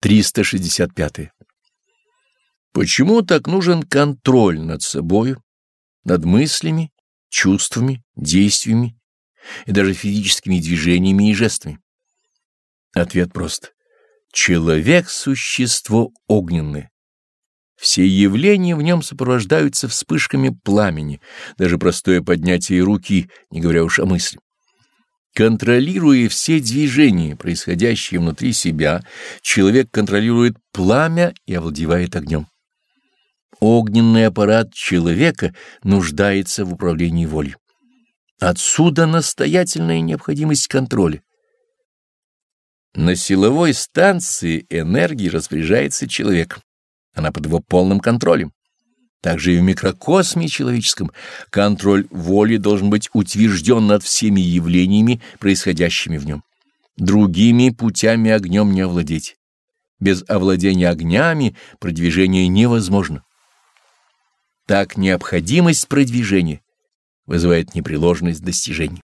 365. Почему так нужен контроль над собою, над мыслями, чувствами, действиями и даже физическими движениями и жестами? Ответ прост. Человек — существо огненное. Все явления в нем сопровождаются вспышками пламени, даже простое поднятие руки, не говоря уж о мысли. Контролируя все движения, происходящие внутри себя, человек контролирует пламя и овладевает огнем. Огненный аппарат человека нуждается в управлении волей. Отсюда настоятельная необходимость контроля. На силовой станции энергии распоряжается человек. Она под его полным контролем. Также и в микрокосме человеческом контроль воли должен быть утвержден над всеми явлениями, происходящими в нем. Другими путями огнем не овладеть. Без овладения огнями продвижение невозможно. Так необходимость продвижения вызывает непреложность достижений.